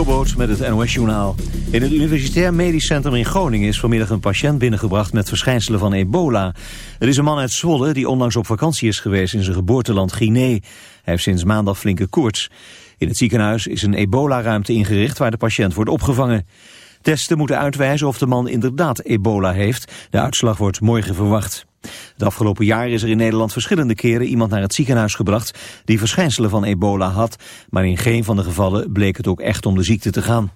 Jobboot met het NOS-journaal. In het Universitair Medisch Centrum in Groningen is vanmiddag een patiënt binnengebracht met verschijnselen van ebola. Er is een man uit Zwolle die onlangs op vakantie is geweest in zijn geboorteland Guinea. Hij heeft sinds maandag flinke koorts. In het ziekenhuis is een ebola-ruimte ingericht waar de patiënt wordt opgevangen. Testen moeten uitwijzen of de man inderdaad ebola heeft. De uitslag wordt morgen verwacht. Het afgelopen jaar is er in Nederland verschillende keren iemand naar het ziekenhuis gebracht die verschijnselen van ebola had, maar in geen van de gevallen bleek het ook echt om de ziekte te gaan.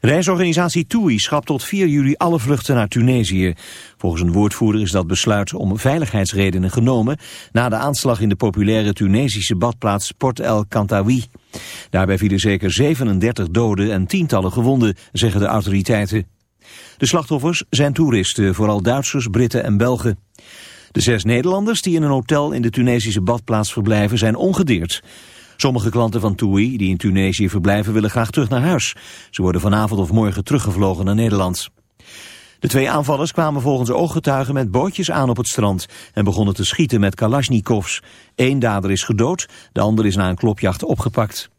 Reisorganisatie TUI schrapt tot 4 juli alle vluchten naar Tunesië. Volgens een woordvoerder is dat besluit om veiligheidsredenen genomen... na de aanslag in de populaire Tunesische badplaats Port El Kantawi. Daarbij vielen zeker 37 doden en tientallen gewonden, zeggen de autoriteiten. De slachtoffers zijn toeristen, vooral Duitsers, Britten en Belgen. De zes Nederlanders die in een hotel in de Tunesische badplaats verblijven zijn ongedeerd. Sommige klanten van TUI die in Tunesië verblijven willen graag terug naar huis. Ze worden vanavond of morgen teruggevlogen naar Nederland. De twee aanvallers kwamen volgens ooggetuigen met bootjes aan op het strand en begonnen te schieten met kalasjnikovs. Eén dader is gedood, de ander is na een klopjacht opgepakt.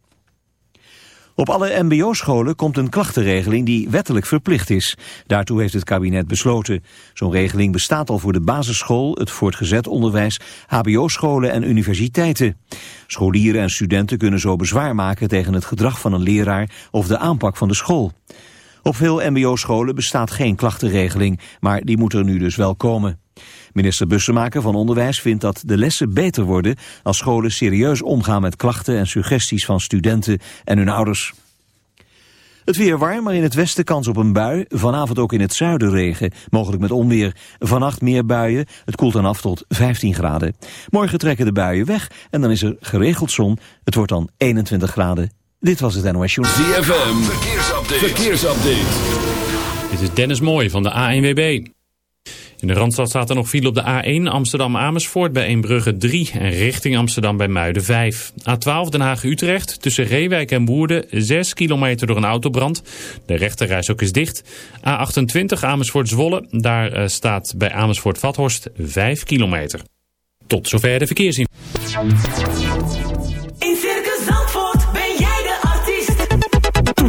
Op alle mbo-scholen komt een klachtenregeling die wettelijk verplicht is. Daartoe heeft het kabinet besloten. Zo'n regeling bestaat al voor de basisschool, het voortgezet onderwijs, hbo-scholen en universiteiten. Scholieren en studenten kunnen zo bezwaar maken tegen het gedrag van een leraar of de aanpak van de school. Op veel mbo-scholen bestaat geen klachtenregeling, maar die moet er nu dus wel komen. Minister Bussemaker van Onderwijs vindt dat de lessen beter worden als scholen serieus omgaan met klachten en suggesties van studenten en hun ouders. Het weer warm, maar in het westen kans op een bui. Vanavond ook in het zuiden regen, mogelijk met onweer. Vannacht meer buien, het koelt dan af tot 15 graden. Morgen trekken de buien weg en dan is er geregeld zon. Het wordt dan 21 graden. Dit was het NOS Show. ZFM, verkeersupdate. verkeersupdate. Dit is Dennis Mooij van de ANWB. In de Randstad staat er nog file op de A1 Amsterdam-Amersfoort bij Eembrugge 3 en richting Amsterdam bij Muiden 5. A12 Den Haag-Utrecht tussen Reewijk en Woerden 6 kilometer door een autobrand. De rechterreis ook is dicht. A28 Amersfoort-Zwolle, daar eh, staat bij Amersfoort-Vathorst 5 kilometer. Tot zover de verkeersin.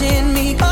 watching me.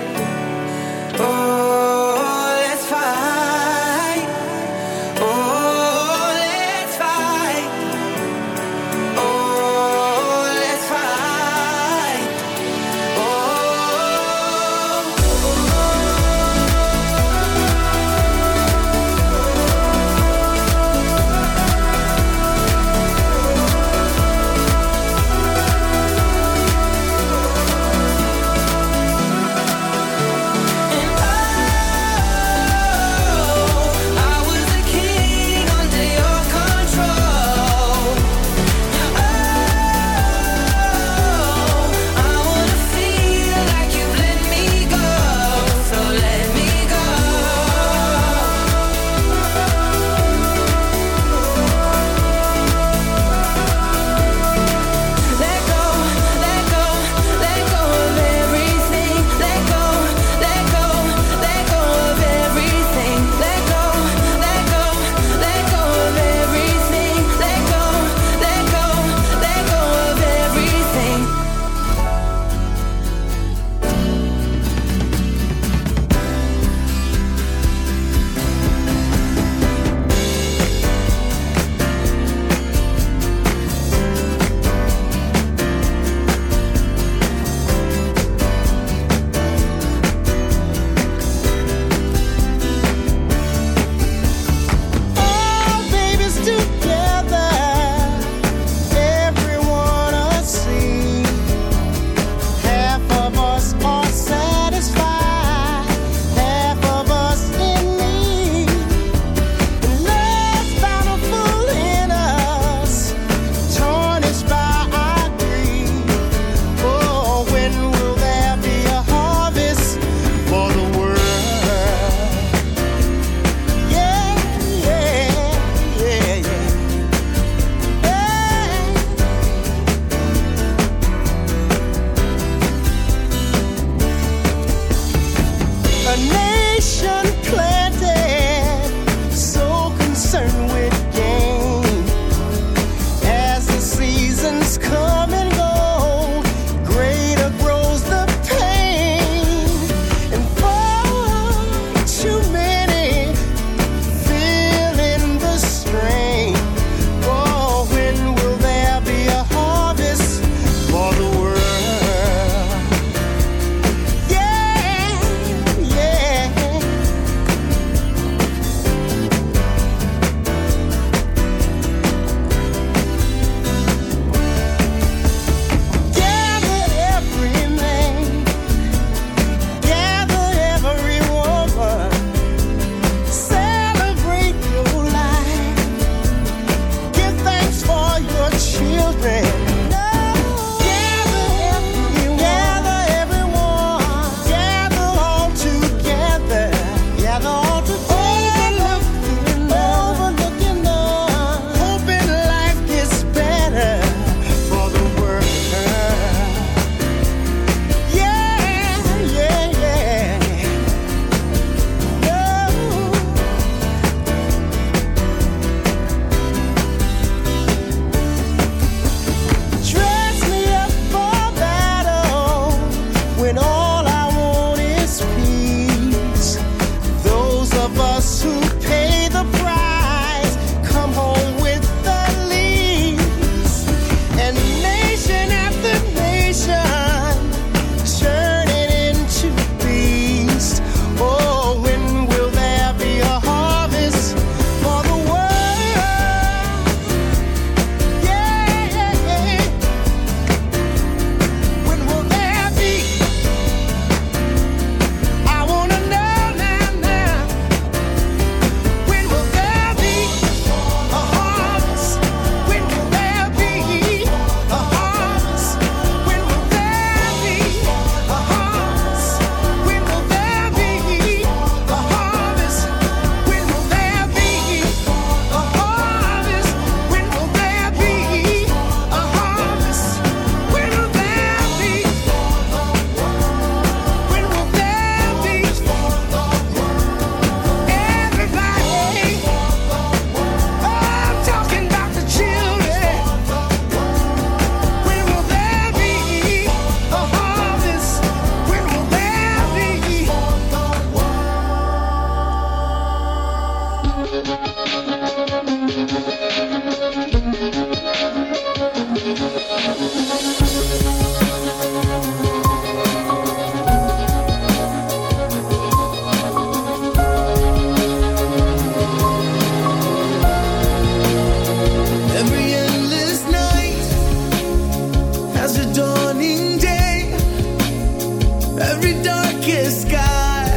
every darkest sky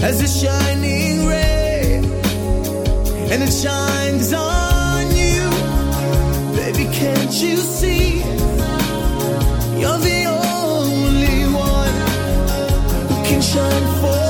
has a shining ray, and it shines on you. Baby, can't you see? You're the only one who can shine for.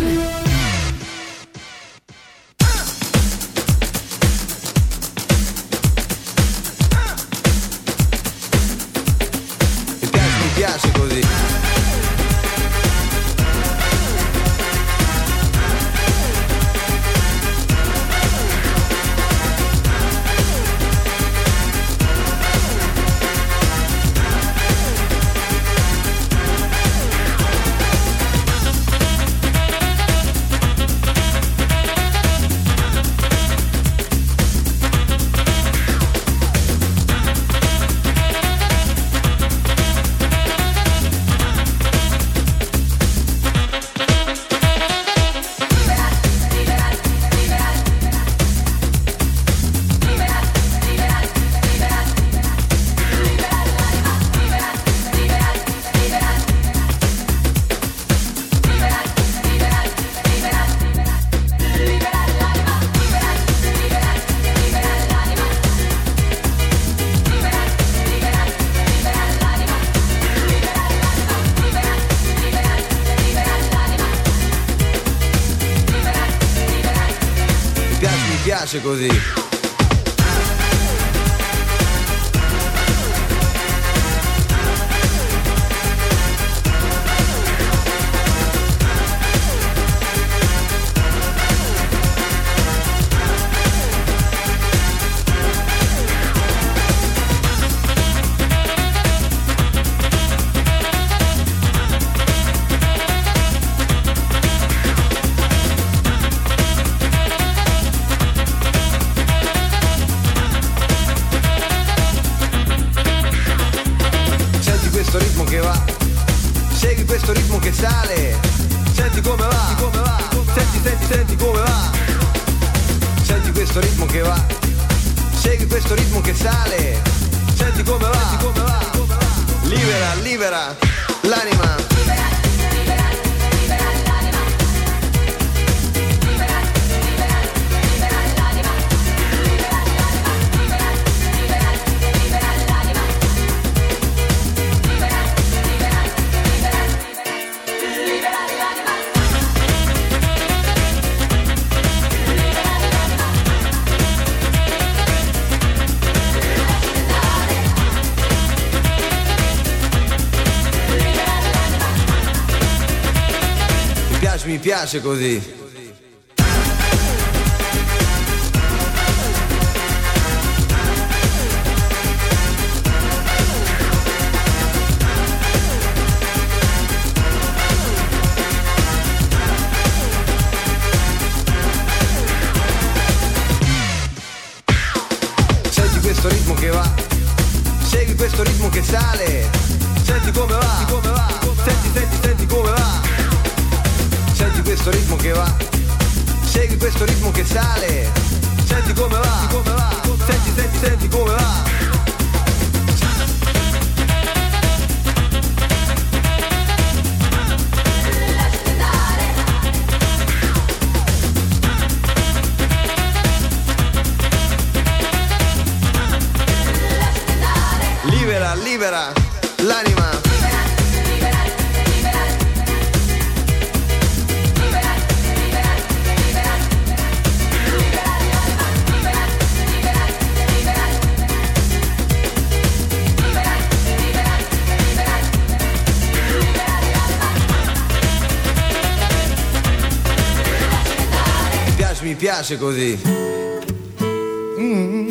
piace così. libera l'anima. Mi piace così. Mm.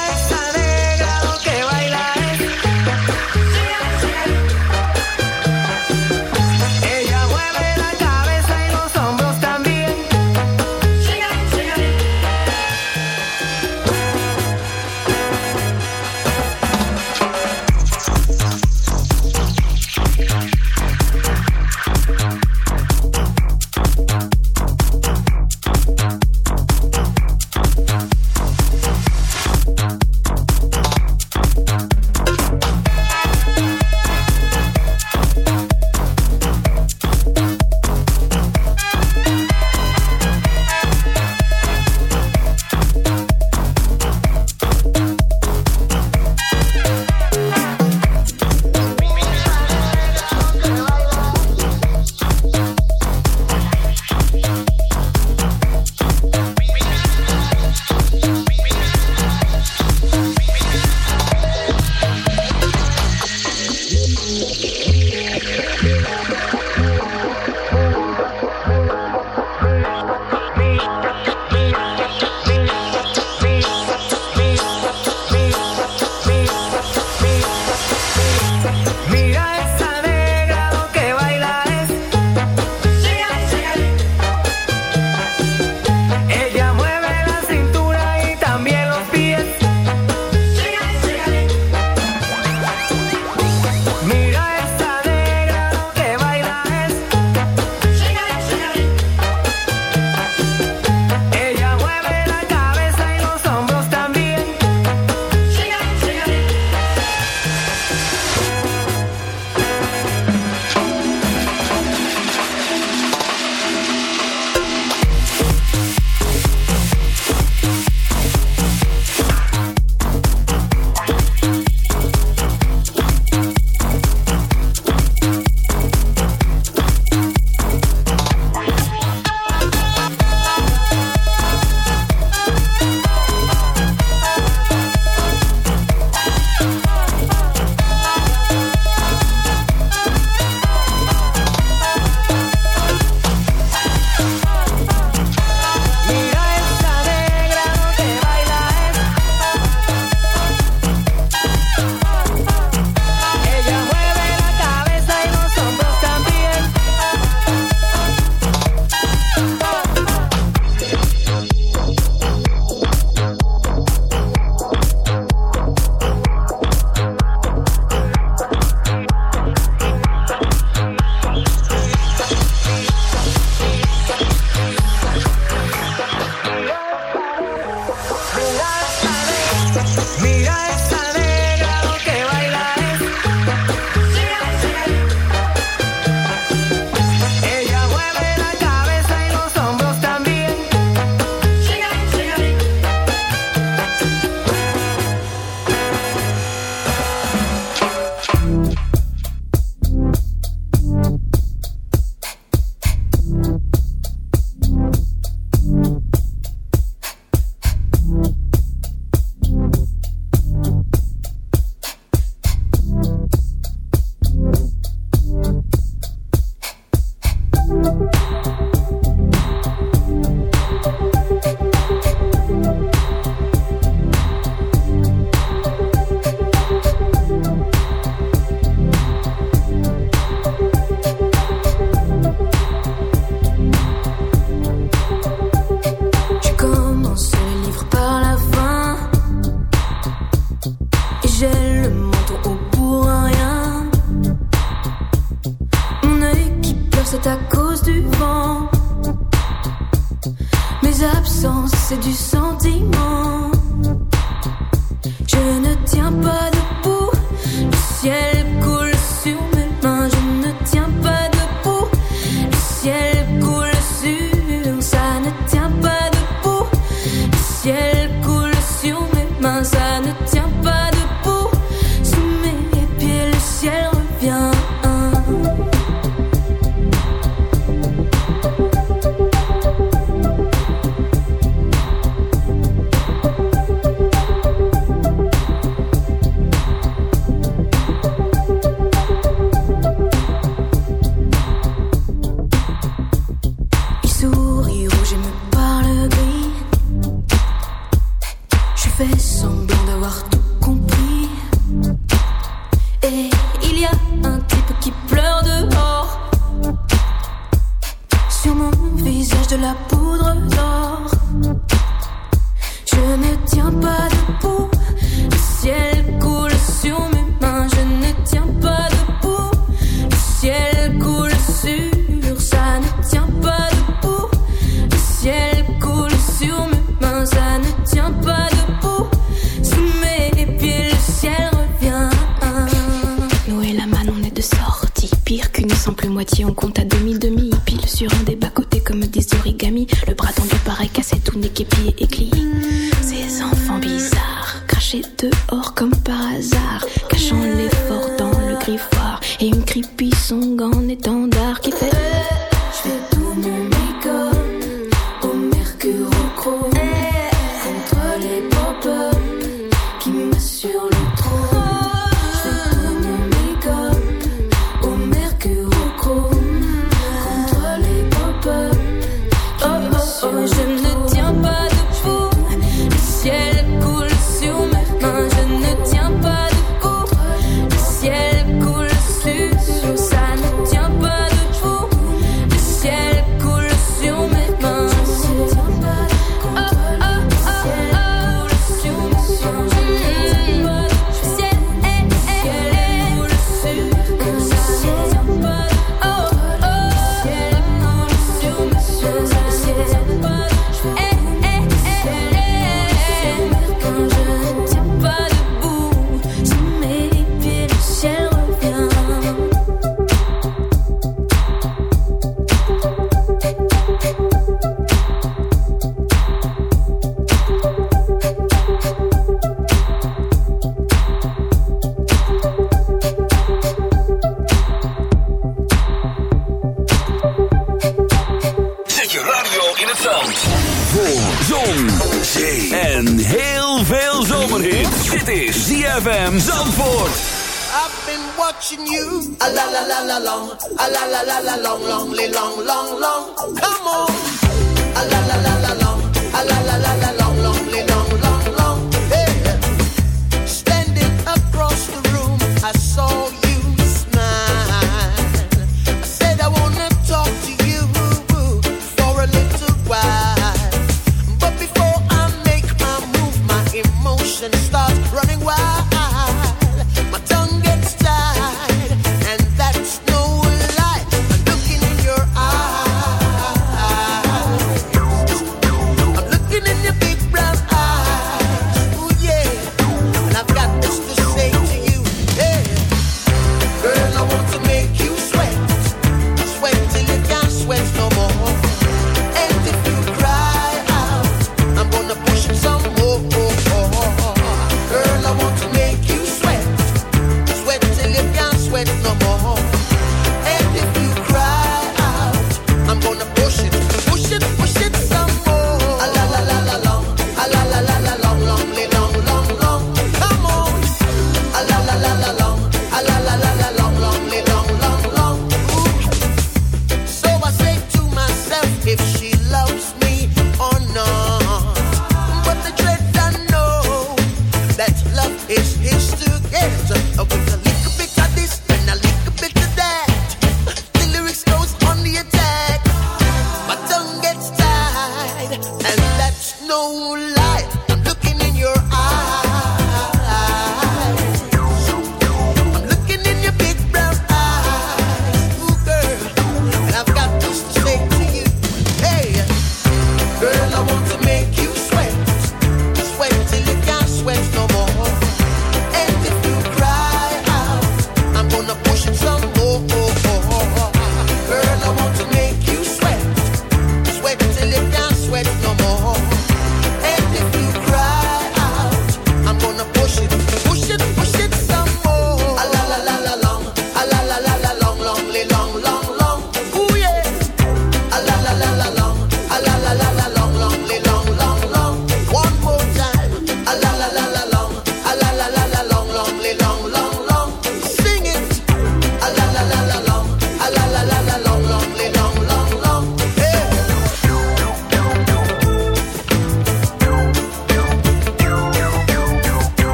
gone, don't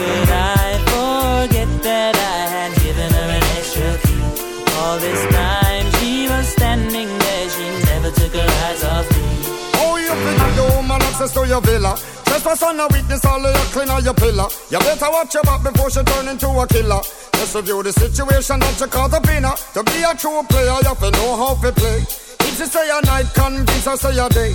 could I forget that I had given her an extra key? All this time she was standing there, she never took her eyes off me. Oh, you think the woman access to your villa? Trespass on a witness, all of your clean on your pillar. You better watch your back before she turn into a killer. Just review the situation that you caught up in. To be a true player, you have to know how to play. If she say a night, convince her say a day.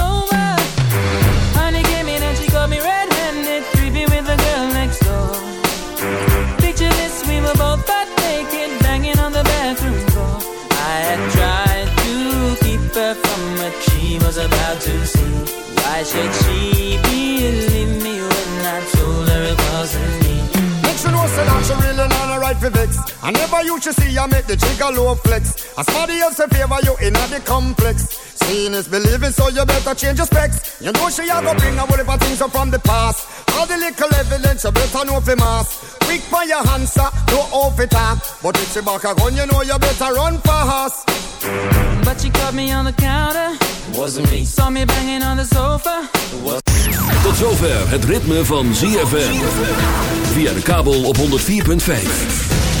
I never used to keep her from what she was about to see Why should she be leave me when I make the jigger low flex. As somebody else in favor you in the complex. Seeing is believing, so you better change your specs. You know she a go bring a whole of things up from the past. All the little evidence you better know for mass. Quick for your answer, no off it talk. But if she back a gun, you know you better run fast. But she caught me on the counter. Wasn't me. Saw me banging on the sofa. Tot zover het ritme van ZFM. Via de kabel op 104.5.